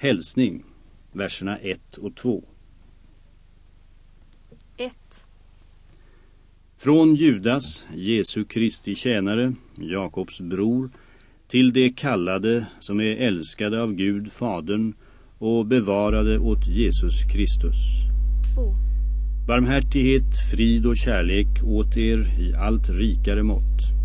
Hälsning, verserna 1 och 2. 1. Från Judas, Jesu Kristi tjänare, Jakobs bror, till de kallade som är älskade av Gud Fadern och bevarade åt Jesus Kristus. 2. Barmhärtighet, frid och kärlek åt er i allt rikare mått